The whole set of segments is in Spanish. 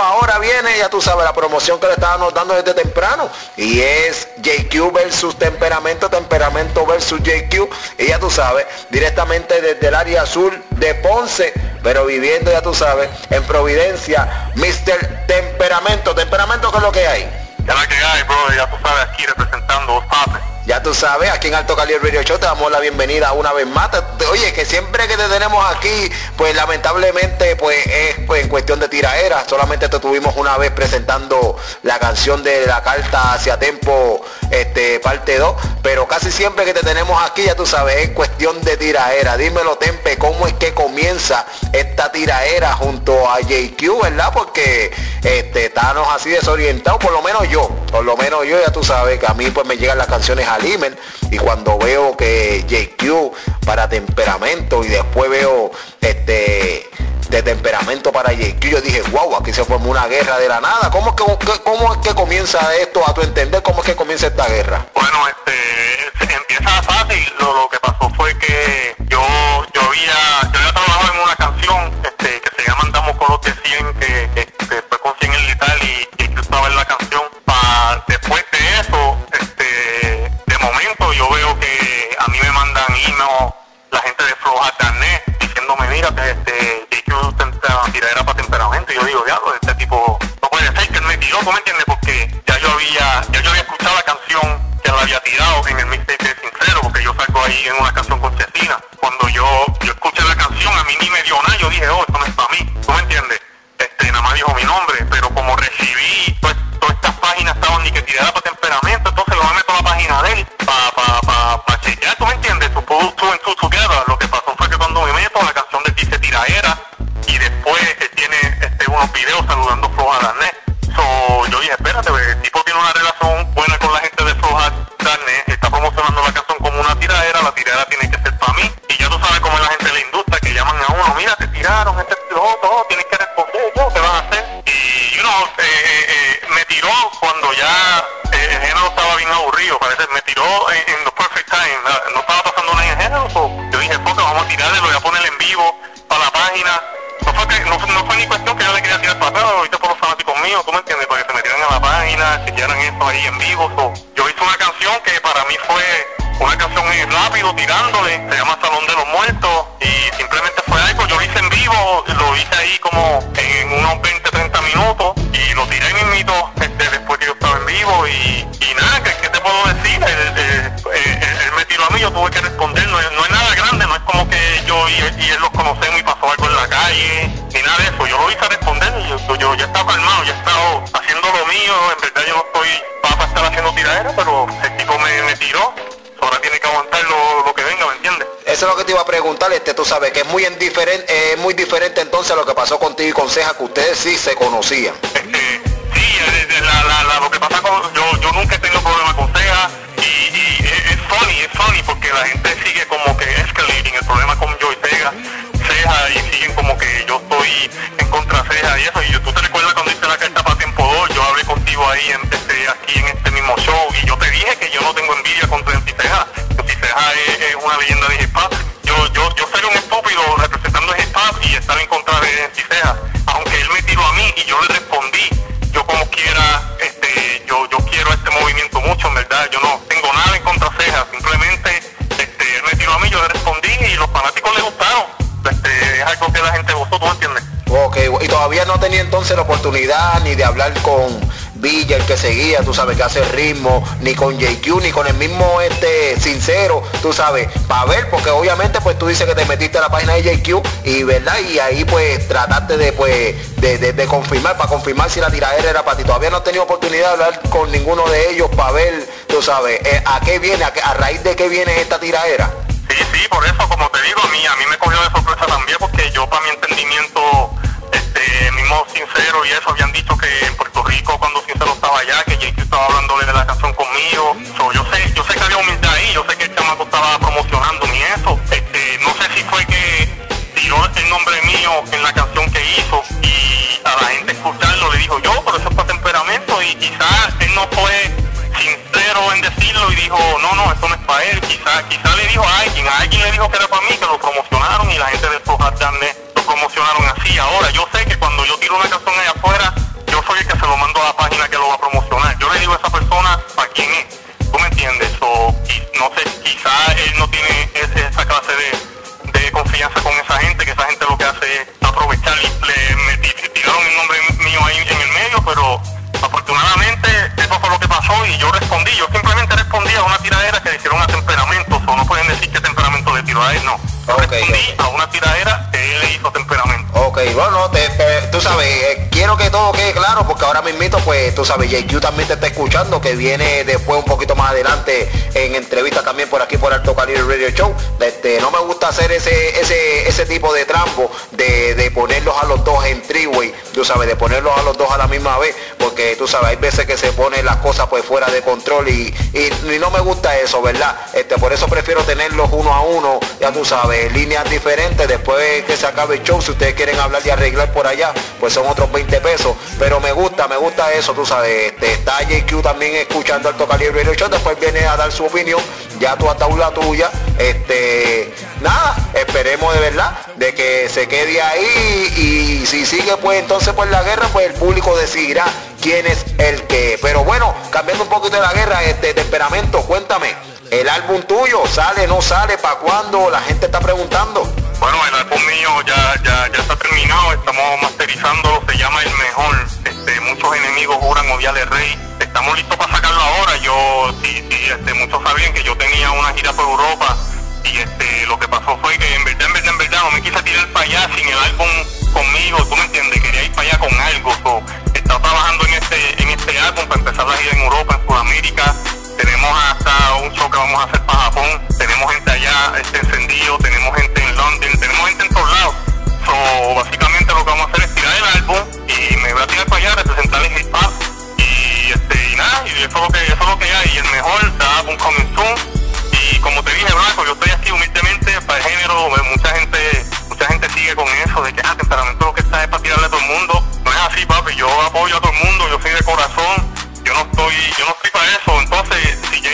Ahora viene, ya tú sabes, la promoción que le estábamos dando desde temprano. Y es JQ versus Temperamento, Temperamento versus JQ. Y ya tú sabes, directamente desde el área azul de Ponce, pero viviendo, ya tú sabes, en Providencia, Mr. Temperamento. Temperamento, ¿qué es lo que hay? Sabes, aquí en Alto Calibre Radio Show te damos la bienvenida una vez más. Oye, que siempre que te tenemos aquí, pues lamentablemente, pues es pues, en cuestión de tiraera. Solamente te tuvimos una vez presentando la canción de la carta hacia tiempo, este, parte 2. Pero casi siempre que te tenemos aquí, ya tú sabes, es cuestión de tiraera. Dímelo, Tempe, ¿cómo es que comienza esta tiraera junto a JQ, verdad? Porque este, estábamos así desorientados, por lo menos yo. Por lo menos yo, ya tú sabes, que a mí pues me llegan las canciones y cuando veo que JQ para temperamento y después veo este de temperamento para JQ, yo dije, wow, aquí se formó una guerra de la nada. ¿Cómo que, cómo es que comienza esto a tu entender? ¿Cómo es que comienza esta guerra? Bueno, este, empieza fácil. Lo, lo que pasó fue que yo, yo había, yo la gente de Flow.net diciéndome, mira, que este, JQ tiradera para temperamento. Y yo digo, diablo, este tipo no puede ser que él me tiró, ¿tú me entiendes? Porque ya yo había, ya yo había escuchado la canción que él había tirado en el mixtape de Sincero, porque yo salgo ahí en una canción con Chesina. Cuando yo, yo escuché la canción, a mí ni me dio nada, yo dije, oh, esto no es para mí, ¿tú me entiendes? La tiradera tiene que ser para mí. Y ya tú sabes cómo es la gente de la industria que llaman a uno, mira, te tiraron, este, todo, todo, tienes que responder, ¿qué te van a hacer? Y, know, eh, eh, eh, me tiró cuando ya el género estaba bien aburrido, parece, me tiró en, en the perfect time, no estaba pasando nada en el género, so, yo dije, poca, vamos a tirarle, lo voy a poner en vivo para la página. No fue, que, no, no fue ni cuestión que yo le quería tirar para atrás, ahorita por los míos, tú me entiendes, para que se metieran en la página, chequearan esto ahí en vivo. Yo hice una canción que para mí fue una canción rápido, tirándole, se llama Salón de los Muertos, y simplemente fue algo, yo lo hice en vivo, lo hice ahí como en unos 20, 30 minutos, y lo tiré en mismito, este, yo, yo ya estaba calmado, ya estaba haciendo lo mío, en verdad yo no estoy para estar haciendo tiradera, pero el tipo me, me tiró, ahora tiene que aguantar lo, lo, que venga, ¿me entiendes? Eso es lo que te iba a preguntar, este, tú sabes que es muy indiferente, eh, muy diferente entonces a lo que pasó contigo y con Ceja, que ustedes sí se conocían. Este, sí, la, la, la, lo que pasa con, yo, yo nunca he tenido problemas con Ceja y, y es, funny, es funny porque la gente sigue como que escalating el problema con yo y Ceja, Ceja y siguen como que yo estoy en contra de Ceja y eso, y tú la carta para tiempo 2, yo hablé contigo ahí en, este, aquí en este mismo show y yo te dije que yo no tengo envidia contra Ceja, Ceja es, es, una leyenda de hip yo, yo, yo sería un estúpido representando hip hop y estar en contra de Ceja, aunque él me tiró a mí y yo le respondí, yo como quiera, este, yo, yo quiero este movimiento mucho, en verdad, yo no tenía entonces la oportunidad ni de hablar con Villa, el que seguía, tú sabes que hace ritmo, ni con JQ, ni con el mismo este sincero, tú sabes, para ver, porque obviamente pues tú dices que te metiste a la página de JQ y verdad, y ahí pues trataste de pues de, de, confirmar, para confirmar si la tiradera era para ti. Todavía no he tenido oportunidad de hablar con ninguno de ellos para ver, tú sabes, eh, a qué viene, a, qué, a raíz de qué viene esta tiradera. Sí, sí, por eso, como te digo, a mí, a mí me cogió de sorpresa también, porque yo para mi entendimiento, este, mismo sincero y eso, habían dicho que en Puerto Rico cuando sincero estaba allá, que JQ estaba hablándole de la canción conmigo, yo sé, yo sé que había humildad ahí, yo sé que el chamaco estaba promocionando ni eso, este, no sé si fue que tiró el nombre mío en la canción que hizo y a la gente escucharlo le dijo yo, pero eso es para temperamento y quizás él no fue sincero en decirlo y dijo, no, no, esto no es para él, quizás quizá le dijo a alguien, a alguien le dijo que era para mí, que lo promocionaron y la gente de Flow lo promocionaron así. Ahora, yo sé que tiro una canción allá afuera, yo soy el que se lo mando a la página que lo va a promocionar. Yo le digo a esa persona para quién es. ¿Tú me entiendes? O no sé, quizá él no tiene esa clase de, confianza con esa gente, que esa gente lo que hace es aprovechar y le tiraron el nombre mío ahí en el medio, pero afortunadamente eso fue lo que pasó y yo respondí. Yo simplemente respondí a una tiradera que le hicieron a temperamento, o no pueden decir que temperamento le tiró a él, no. Respondí a una tiradera que él le hizo temperamento. Ok, bueno, tú sabes, eh, quiero que todo quede claro porque ahora mismito, pues tú sabes, JQ también te está escuchando, que viene después un poquito más adelante en entrevista también por aquí por Alto Calibre Radio Show. Este, no me gusta hacer ese, ese, ese tipo de trampo de, de ponerlos a los dos en triway, tú sabes, de ponerlos a los dos a la misma vez, porque tú sabes, hay veces que se ponen las cosas pues fuera de control y, y, no me gusta eso, ¿verdad? Este, por eso prefiero tenerlos uno a uno, ya tú sabes, líneas diferentes, después que se acabe el show, si ustedes quieren hablar y arreglar por allá, pues son otros 20 pesos, pero me gusta, me gusta eso, tú sabes, este, está JQ también escuchando Alto Calibre Radio Show, después viene a dar su opinión, ya tú hasta la tuya, este, nada, esperemos de verdad de que se quede ahí y si sigue pues entonces pues la guerra pues el público decidirá quién es el que. Pero bueno, cambiando un poquito de la guerra, este temperamento, cuéntame, ¿el álbum tuyo sale, no sale, para cuándo? La gente está preguntando. Bueno, el álbum mío ya, ya, ya está terminado, estamos masterizándolo, se llama El Mejor. Este, muchos enemigos juran odiar al rey. Estamos listos para sacarlo ahora. Yo, sí, sí, este, muchos sabían que yo tenía una gira por Europa y este, lo que pasó fue que en verdad, en verdad, en verdad no me quise tirar para allá sin el álbum conmigo, tú me entiendes, quería ir para allá con algo. Estaba trabajando en este, en este álbum para empezar a ir en Europa, en Sudamérica. Tenemos hasta un show que vamos a hacer para Japón. Tenemos gente allá este encendido, tenemos gente en London, tenemos gente en todos lados. So, básicamente lo que vamos a hacer es tirar el álbum y me voy a tirar para allá, representar el hip hop. Y, este, y nada, y eso es lo que, eso es lo que hay. Y el mejor, el álbum coming soon. Y como te dije, Blanco, yo estoy aquí humildemente para el género. Mucha gente, mucha gente sigue con eso de que, ah, temperamento lo que está es para tirarle a todo el mundo así, papi. Yo Yo no estoy, yo no estoy para eso. Entonces, si JQ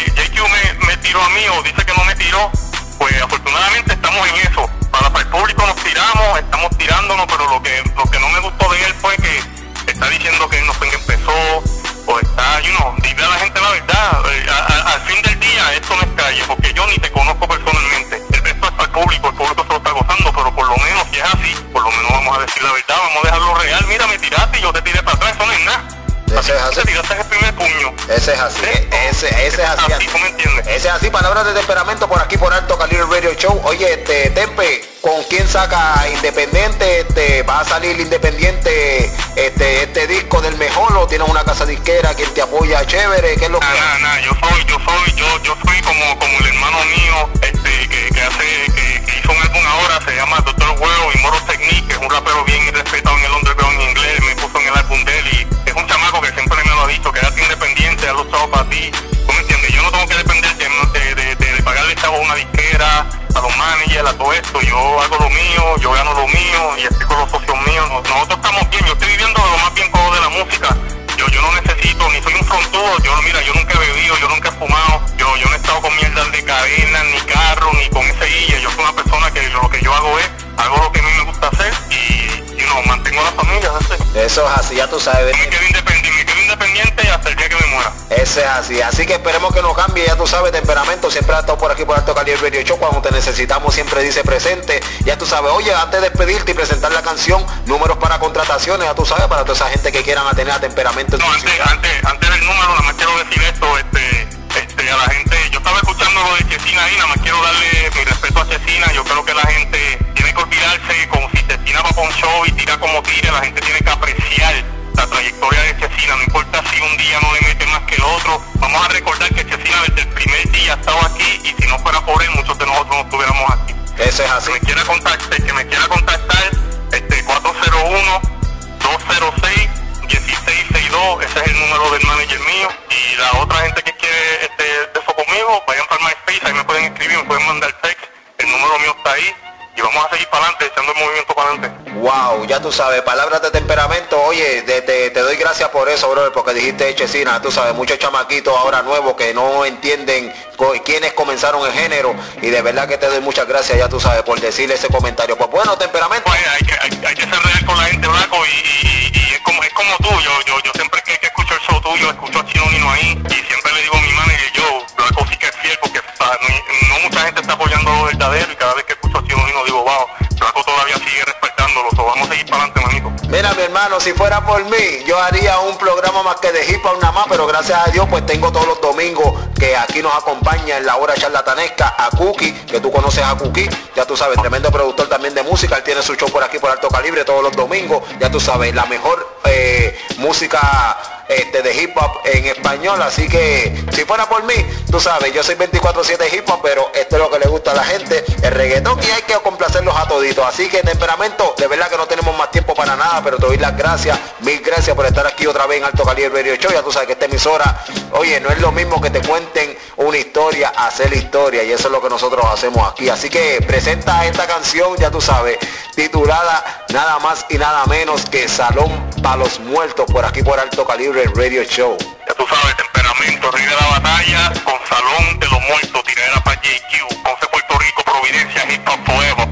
Ese es así. el primer puño. Ese es así. Ese, ese es así. así me entiendes? Ese es así. Palabras de temperamento por aquí por Alto Calibre Radio Show. Oye, este, Tempe, ¿con quién saca Independiente? Este, ¿Va a salir Independiente este, este disco del mejor o tienes una casa disquera quien te apoya chévere? ¿Qué es lo que Nada, nada, yo soy, yo soy, yo, yo soy como, como el hermano mío, este, que, que hace, que, que hizo un álbum ahora, se llama Doctor World y Moro Technique, que es un rapero bien respetado independiente, ha luchado para ti. ¿Tú me entiendes? Yo no tengo que depender de, de, de, pagarle chavo a una disquera, a los managers, a todo esto. Yo hago lo mío, yo gano lo mío y estoy con los socios míos. Nosotros estamos bien, yo estoy viviendo lo más bien todo de la música. Yo, yo no necesito, ni soy un frontudo, yo mira, yo nunca he bebido, yo nunca he fumado, yo, yo no he estado con mierda de cadena, ni carro, ni con ese guille. Yo soy una persona que lo que yo hago es, hago lo que a mí me gusta hacer y, y no, mantengo a la familia, Eso es así, ya tú sabes. me quedo independiente muera. Ese es así, así que esperemos que no cambie, ya tú sabes, temperamento siempre ha estado por aquí por Alto Calibre Radio Show, cuando te necesitamos siempre dice presente, ya tú sabes, oye, antes de despedirte y presentar la canción, números para contrataciones, ya tú sabes, para toda esa gente que quieran tener a temperamento. No, antes, antes, antes del número, nada más quiero decir esto, este, este, a la gente, yo estaba escuchando lo de Chesina ahí, nada más quiero darle mi respeto a Chesina, yo creo que la gente tiene que olvidarse como si Chesina va un show y tira como tire, la gente tiene que apreciar trayectoria de Chesina, no importa si un día no le mete más que el otro, vamos a recordar que Chesina desde el primer día estaba aquí y si no fuera por él, muchos de nosotros no estuviéramos aquí. Ese es así. Que me quiera contactar, que me quiera tú sabes, palabras de temperamento, oye, te, te, doy gracias por eso, brother, porque dijiste Chesina, tú sabes, muchos chamaquitos ahora nuevos que no entienden quiénes comenzaron el género y de verdad que te doy muchas gracias, ya tú sabes, por decirle ese comentario. Pues bueno, temperamento. Hay, que, hay, que ser real con la gente, Blanco, y, y, es, como, es como tú, yo, yo, yo siempre que, que escucho el show tuyo, escucho a Chino Nino ahí y siempre le digo a mi manager, yo, Blanco sí que es fiel porque no, no mucha gente está apoyando lo verdadero seguir para adelante, manito. Mira mi hermano, si fuera por mí, yo haría un programa más que de hip hop nada más, pero gracias a Dios pues tengo todos los domingos que aquí nos acompaña en la hora charlatanesca a Cookie, que tú conoces a Cookie, ya tú sabes, tremendo productor también de música, él tiene su show por aquí por alto calibre todos los domingos, ya tú sabes, la mejor música este, de hip hop en español. Así que si fuera por mí, tú sabes, yo soy 24-7 hip hop, pero esto es lo que le gusta a la gente, el reggaetón y hay que complacerlos a toditos. Así que temperamento, de verdad que no tenemos más tiempo para nada, pero te doy las gracias, mil gracias por estar aquí otra vez en Alto Calibre Radio Show. Ya tú sabes que esta emisora, oye, no es lo mismo que te cuenten una historia, hacer historia, y eso es lo que nosotros hacemos aquí. Así que presenta esta canción, ya tú sabes, titulada nada más y nada menos que Salón para los muertos por aquí por Alto Calibre Radio Show. Ya tú sabes, temperamento, rey de la batalla, con salón de los muertos, tiradera para JQ, Conce Puerto Rico, Providencia, Hip Hop Fuego.